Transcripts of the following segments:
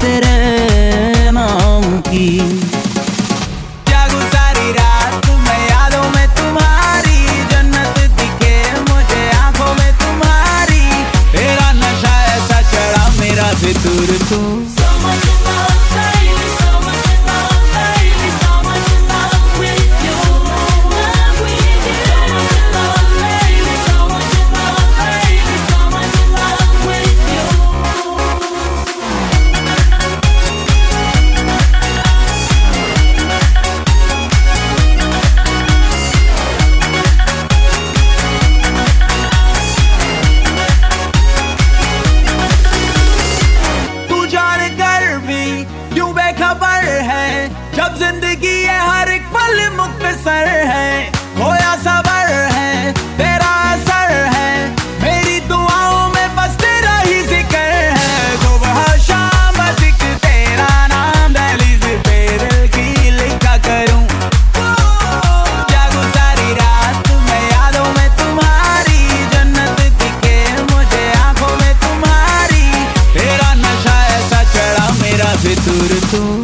तेरे नाम की। क्या रात मैं यादों में तुम्हारी जन्नत दिखे मुझे आँखों में तुम्हारी। तेरा नशा ऐसा चढ़ा मेरा फितूर तू। समझ tú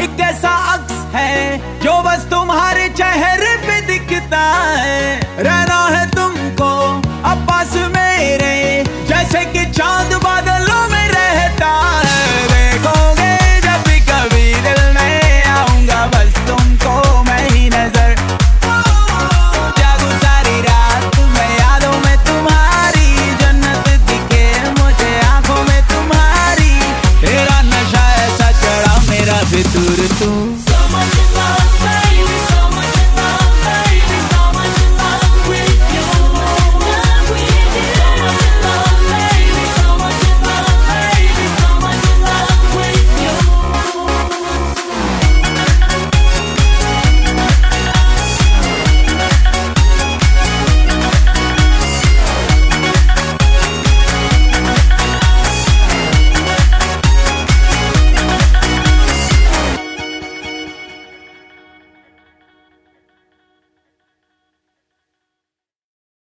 एक ऐसा अक्स है जो बस तुम्हारे चेहरे पे दिखता है। रहना है तुम